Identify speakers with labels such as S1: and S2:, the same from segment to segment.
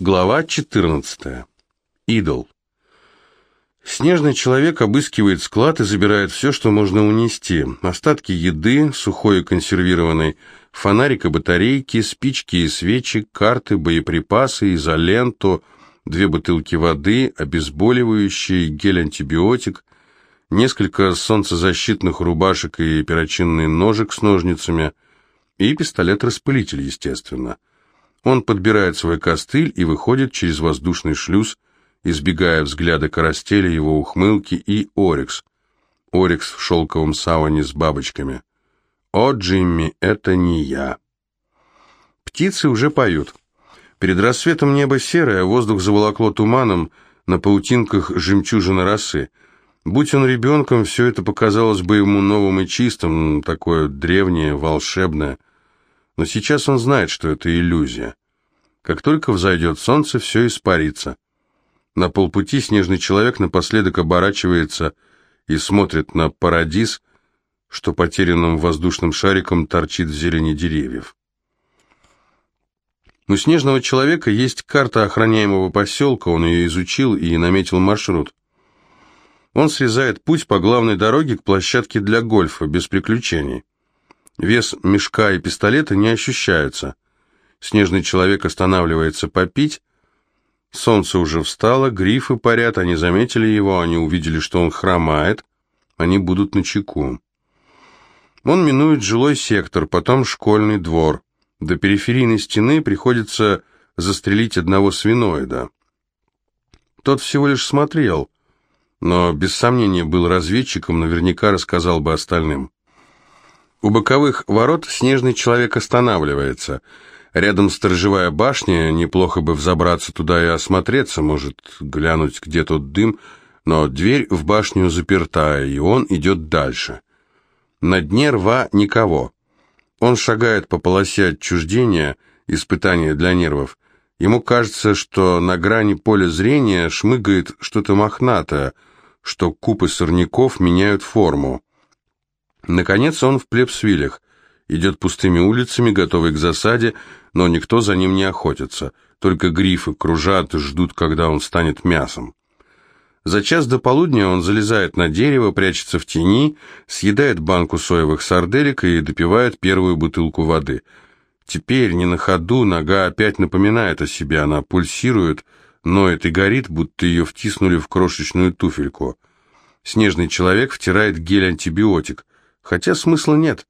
S1: Глава 14. Идол. Снежный человек обыскивает склад и забирает все, что можно унести. Остатки еды, сухой и консервированной, и батарейки, спички и свечи, карты, боеприпасы, изоленту, две бутылки воды, обезболивающие, гель-антибиотик, несколько солнцезащитных рубашек и перочинный ножик с ножницами и пистолет-распылитель, естественно. Он подбирает свой костыль и выходит через воздушный шлюз, избегая взгляда Карастеля, его ухмылки и Орикс. Орикс в шелковом сауне с бабочками. «О, Джимми, это не я». Птицы уже поют. Перед рассветом небо серое, воздух заволокло туманом, на паутинках жемчужина росы. Будь он ребенком, все это показалось бы ему новым и чистым, такое древнее, волшебное. Но сейчас он знает, что это иллюзия. Как только взойдет солнце, все испарится. На полпути снежный человек напоследок оборачивается и смотрит на парадиз, что потерянным воздушным шариком торчит в зелени деревьев. У снежного человека есть карта охраняемого поселка, он ее изучил и наметил маршрут. Он срезает путь по главной дороге к площадке для гольфа, без приключений. Вес мешка и пистолета не ощущаются. Снежный человек останавливается попить. Солнце уже встало, грифы парят, они заметили его, они увидели, что он хромает. Они будут на чеку. Он минует жилой сектор, потом школьный двор. До периферийной стены приходится застрелить одного свиноида. Тот всего лишь смотрел, но без сомнения был разведчиком, наверняка рассказал бы остальным. У боковых ворот снежный человек останавливается. Рядом сторожевая башня, неплохо бы взобраться туда и осмотреться, может, глянуть, где тот дым, но дверь в башню заперта, и он идет дальше. На дне рва никого. Он шагает по полосе отчуждения, испытания для нервов. Ему кажется, что на грани поля зрения шмыгает что-то мохнатое, что купы сорняков меняют форму. Наконец он в Плебсвилях. Идет пустыми улицами, готовый к засаде, но никто за ним не охотится. Только грифы кружат ждут, когда он станет мясом. За час до полудня он залезает на дерево, прячется в тени, съедает банку соевых сарделек и допивает первую бутылку воды. Теперь, не на ходу, нога опять напоминает о себе, она пульсирует, ноет и горит, будто ее втиснули в крошечную туфельку. Снежный человек втирает гель-антибиотик – Хотя смысла нет.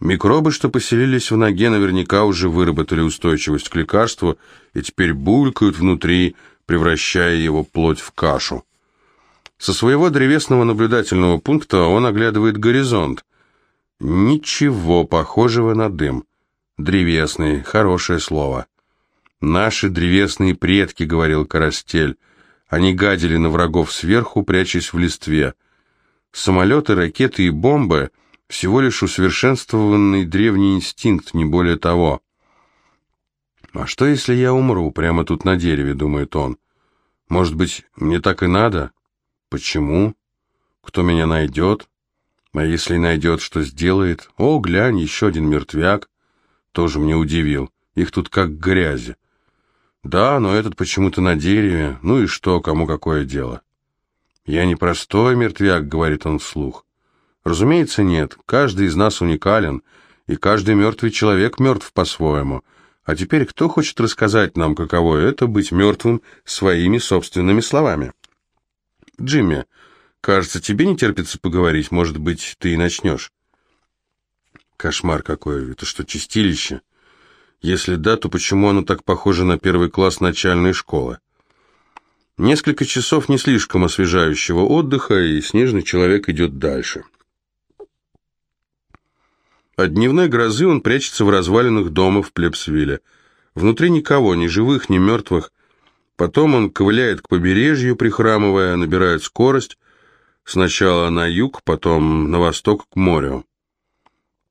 S1: Микробы, что поселились в ноге, наверняка уже выработали устойчивость к лекарству и теперь булькают внутри, превращая его плоть в кашу. Со своего древесного наблюдательного пункта он оглядывает горизонт. Ничего похожего на дым. Древесный, хорошее слово. «Наши древесные предки», — говорил Карастель. Они гадили на врагов сверху, прячась в листве. Самолеты, ракеты и бомбы — всего лишь усовершенствованный древний инстинкт, не более того. «А что, если я умру прямо тут на дереве?» — думает он. «Может быть, мне так и надо? Почему? Кто меня найдет? А если найдет, что сделает? О, глянь, еще один мертвяк!» Тоже мне удивил. Их тут как грязи. Да, но этот почему-то на дереве. Ну и что, кому какое дело? «Я не простой мертвяк», — говорит он вслух. Разумеется, нет. Каждый из нас уникален, и каждый мертвый человек мертв по-своему. А теперь кто хочет рассказать нам, каково это быть мертвым своими собственными словами? Джимми, кажется, тебе не терпится поговорить, может быть, ты и начнешь. Кошмар какой, это что, чистилище? Если да, то почему оно так похоже на первый класс начальной школы? Несколько часов не слишком освежающего отдыха, и снежный человек идет дальше. От дневной грозы он прячется в развалинах дома в Плебсвилле. Внутри никого, ни живых, ни мертвых. Потом он ковыляет к побережью, прихрамывая, набирает скорость. Сначала на юг, потом на восток к морю.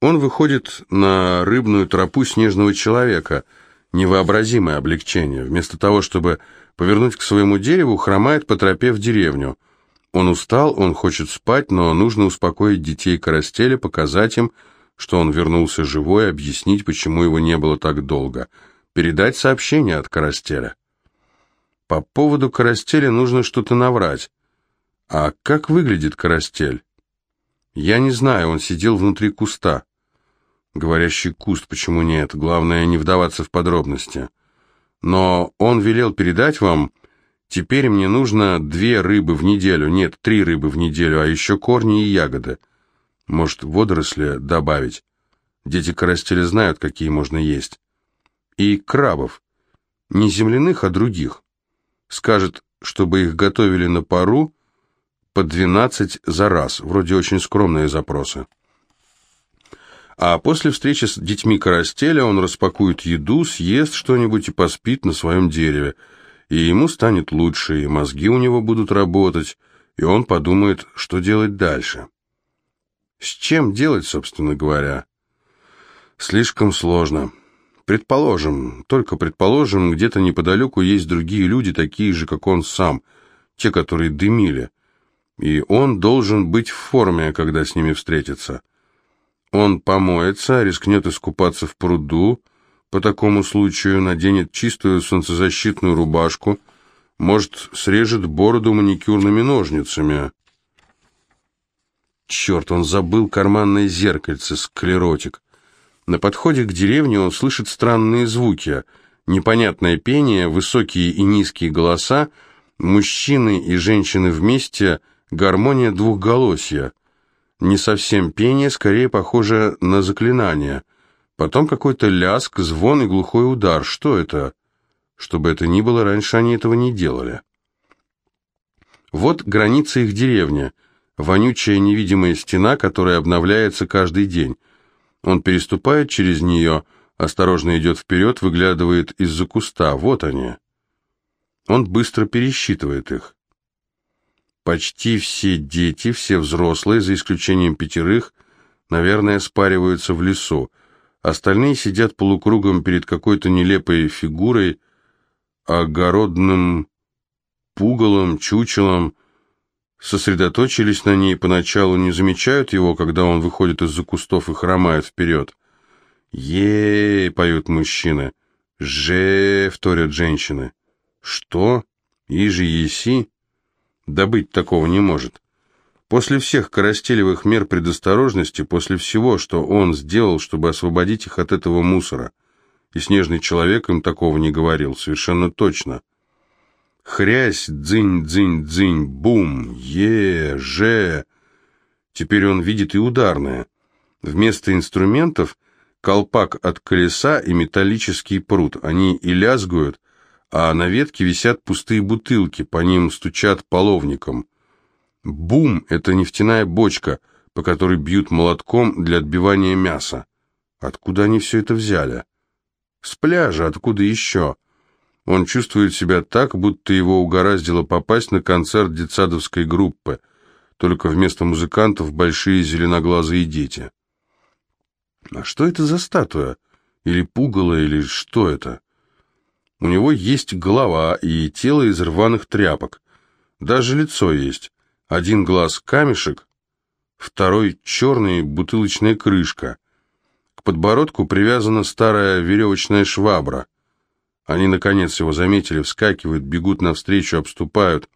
S1: Он выходит на рыбную тропу снежного человека. Невообразимое облегчение. Вместо того, чтобы повернуть к своему дереву, хромает по тропе в деревню. Он устал, он хочет спать, но нужно успокоить детей Карастеля, показать им, что он вернулся живой, объяснить, почему его не было так долго, передать сообщение от Карастеля. По поводу карастеля нужно что-то наврать. А как выглядит карастель? Я не знаю, он сидел внутри куста. Говорящий куст, почему нет? Главное, не вдаваться в подробности. Но он велел передать вам, теперь мне нужно две рыбы в неделю, нет, три рыбы в неделю, а еще корни и ягоды. Может, водоросли добавить? Дети карастеля знают, какие можно есть. И крабов. Не земляных, а других. Скажет, чтобы их готовили на пару по 12 за раз. Вроде очень скромные запросы. А после встречи с детьми Карастеля он распакует еду, съест что-нибудь и поспит на своем дереве. И ему станет лучше, и мозги у него будут работать, и он подумает, что делать дальше. С чем делать, собственно говоря? Слишком сложно. Предположим, только предположим, где-то неподалеку есть другие люди, такие же, как он сам, те, которые дымили. И он должен быть в форме, когда с ними встретится. Он помоется, рискнет искупаться в пруду, по такому случаю наденет чистую солнцезащитную рубашку, может, срежет бороду маникюрными ножницами. Черт, он забыл карманное зеркальце, склеротик. На подходе к деревне он слышит странные звуки, непонятное пение, высокие и низкие голоса, мужчины и женщины вместе, гармония двухголосья. Не совсем пение, скорее похоже на заклинание. Потом какой-то ляск, звон и глухой удар. Что это? Чтобы это ни было, раньше они этого не делали. Вот граница их деревни. Вонючая невидимая стена, которая обновляется каждый день. Он переступает через нее, осторожно идет вперед, выглядывает из-за куста. Вот они. Он быстро пересчитывает их. Почти все дети, все взрослые, за исключением пятерых, наверное, спариваются в лесу. Остальные сидят полукругом перед какой-то нелепой фигурой, огородным пугалом, чучелом, сосредоточились на ней, поначалу не замечают его, когда он выходит из-за кустов и хромает вперед. е поют мужчины. «Же!» — вторят женщины. «Что? Иже еси?» Да быть такого не может. После всех коростелевых мер предосторожности, после всего, что он сделал, чтобы освободить их от этого мусора, и снежный человек им такого не говорил, совершенно точно. Хрясь, дзынь, дзынь, дзынь, бум, е, же. Теперь он видит и ударное. Вместо инструментов колпак от колеса и металлический пруд. Они и лязгают, а на ветке висят пустые бутылки, по ним стучат половником. Бум — это нефтяная бочка, по которой бьют молотком для отбивания мяса. Откуда они все это взяли? С пляжа, откуда еще? Он чувствует себя так, будто его угораздило попасть на концерт детсадовской группы, только вместо музыкантов большие зеленоглазые дети. А что это за статуя? Или пугало, или что это? У него есть голова и тело из рваных тряпок. Даже лицо есть. Один глаз камешек, второй черный бутылочная крышка. К подбородку привязана старая веревочная швабра. Они, наконец, его заметили, вскакивают, бегут навстречу, обступают.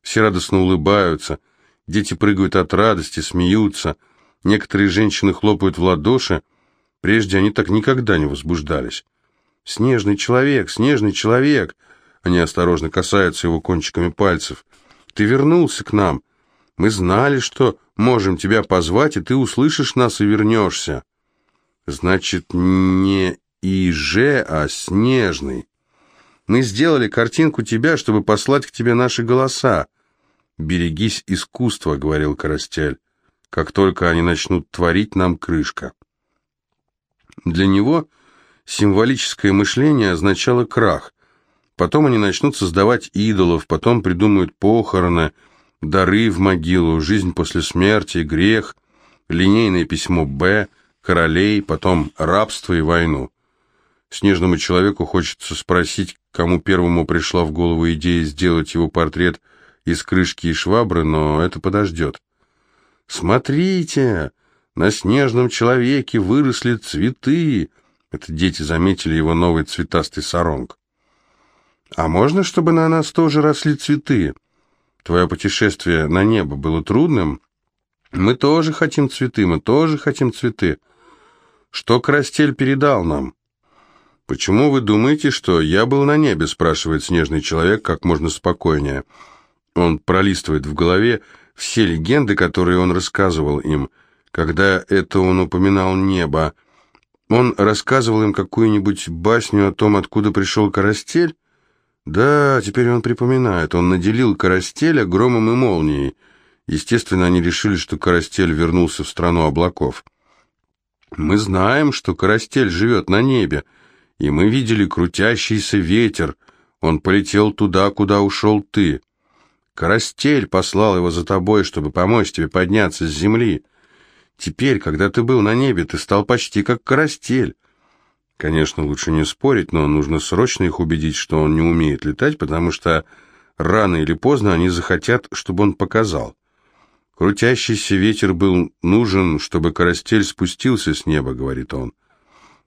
S1: Все радостно улыбаются. Дети прыгают от радости, смеются. Некоторые женщины хлопают в ладоши. Прежде они так никогда не возбуждались. «Снежный человек, снежный человек!» Они осторожно касаются его кончиками пальцев. «Ты вернулся к нам. Мы знали, что можем тебя позвать, и ты услышишь нас и вернешься». «Значит, не Иже, а Снежный. Мы сделали картинку тебя, чтобы послать к тебе наши голоса. «Берегись искусства», — говорил Карастель. «Как только они начнут творить, нам крышка». Для него Символическое мышление означало крах. Потом они начнут создавать идолов, потом придумают похороны, дары в могилу, жизнь после смерти, грех, линейное письмо «Б», королей, потом рабство и войну. Снежному человеку хочется спросить, кому первому пришла в голову идея сделать его портрет из крышки и швабры, но это подождет. «Смотрите, на снежном человеке выросли цветы!» Это дети заметили его новый цветастый саронг. А можно, чтобы на нас тоже росли цветы? Твое путешествие на небо было трудным? Мы тоже хотим цветы, мы тоже хотим цветы. Что Крастель передал нам? Почему вы думаете, что я был на небе, спрашивает снежный человек как можно спокойнее. Он пролистывает в голове все легенды, которые он рассказывал им, когда это он упоминал небо. Он рассказывал им какую-нибудь басню о том, откуда пришел Карастель? Да, теперь он припоминает. Он наделил Карастеля громом и молнией. Естественно, они решили, что Карастель вернулся в страну облаков. Мы знаем, что Карастель живет на небе, и мы видели крутящийся ветер. Он полетел туда, куда ушел ты. Карастель послал его за тобой, чтобы помочь тебе подняться с земли. Теперь, когда ты был на небе, ты стал почти как Карастель. Конечно, лучше не спорить, но нужно срочно их убедить, что он не умеет летать, потому что рано или поздно они захотят, чтобы он показал. Крутящийся ветер был нужен, чтобы Карастель спустился с неба, говорит он.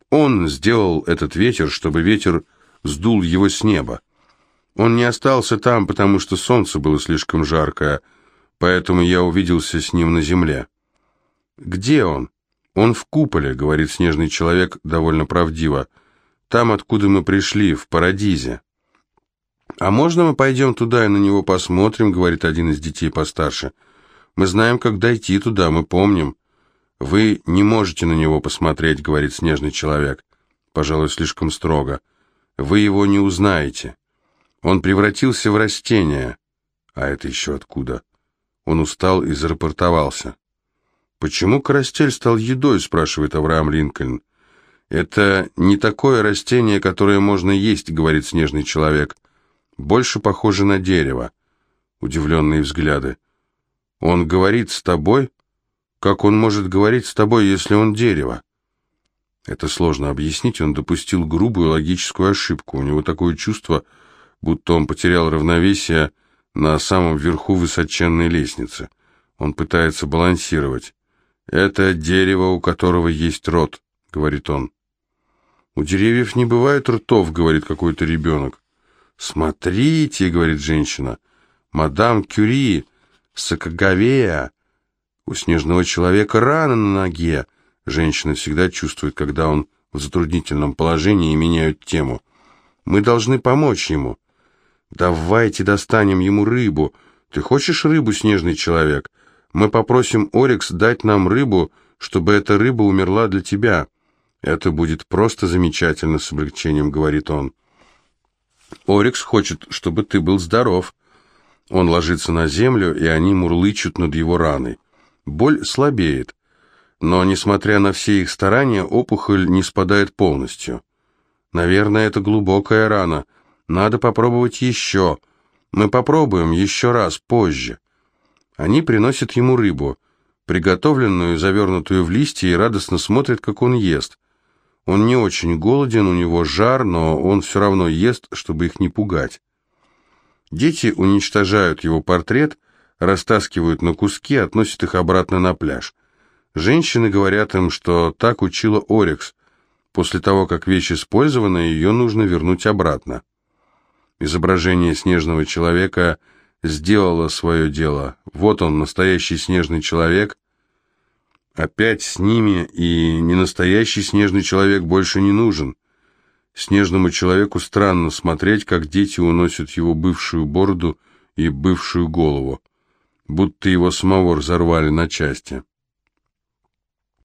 S1: Он сделал этот ветер, чтобы ветер сдул его с неба. Он не остался там, потому что солнце было слишком жаркое, поэтому я увиделся с ним на земле. Где он? Он в куполе, говорит снежный человек довольно правдиво. Там, откуда мы пришли, в Парадизе. А можно мы пойдем туда и на него посмотрим, говорит один из детей постарше. Мы знаем, как дойти туда, мы помним. Вы не можете на него посмотреть, говорит снежный человек. Пожалуй, слишком строго. Вы его не узнаете. Он превратился в растение. А это еще откуда? Он устал и зарапортовался. «Почему карастель стал едой?» – спрашивает Авраам Линкольн. «Это не такое растение, которое можно есть», – говорит снежный человек. «Больше похоже на дерево». Удивленные взгляды. Он говорит с тобой? Как он может говорить с тобой, если он дерево? Это сложно объяснить, он допустил грубую логическую ошибку. У него такое чувство, будто он потерял равновесие на самом верху высоченной лестницы. Он пытается балансировать. «Это дерево, у которого есть рот», — говорит он. «У деревьев не бывает ртов», — говорит какой-то ребенок. «Смотрите», — говорит женщина, — «мадам Кюри, Сакаговея. У снежного человека рана на ноге. Женщина всегда чувствует, когда он в затруднительном положении и меняют тему. Мы должны помочь ему. Давайте достанем ему рыбу. Ты хочешь рыбу, снежный человек? Мы попросим Орикс дать нам рыбу, чтобы эта рыба умерла для тебя. Это будет просто замечательно, с облегчением говорит он. Орикс хочет, чтобы ты был здоров. Он ложится на землю, и они мурлычут над его раной. Боль слабеет, но, несмотря на все их старания, опухоль не спадает полностью. Наверное, это глубокая рана. Надо попробовать еще. Мы попробуем еще раз позже. Они приносят ему рыбу, приготовленную, завернутую в листья, и радостно смотрят, как он ест. Он не очень голоден, у него жар, но он все равно ест, чтобы их не пугать. Дети уничтожают его портрет, растаскивают на куски, относят их обратно на пляж. Женщины говорят им, что так учила Орикс. После того, как вещь использована, ее нужно вернуть обратно. Изображение снежного человека сделало свое дело. Вот он, настоящий снежный человек. Опять с ними, и ненастоящий снежный человек больше не нужен. Снежному человеку странно смотреть, как дети уносят его бывшую бороду и бывшую голову, будто его самого разорвали на части.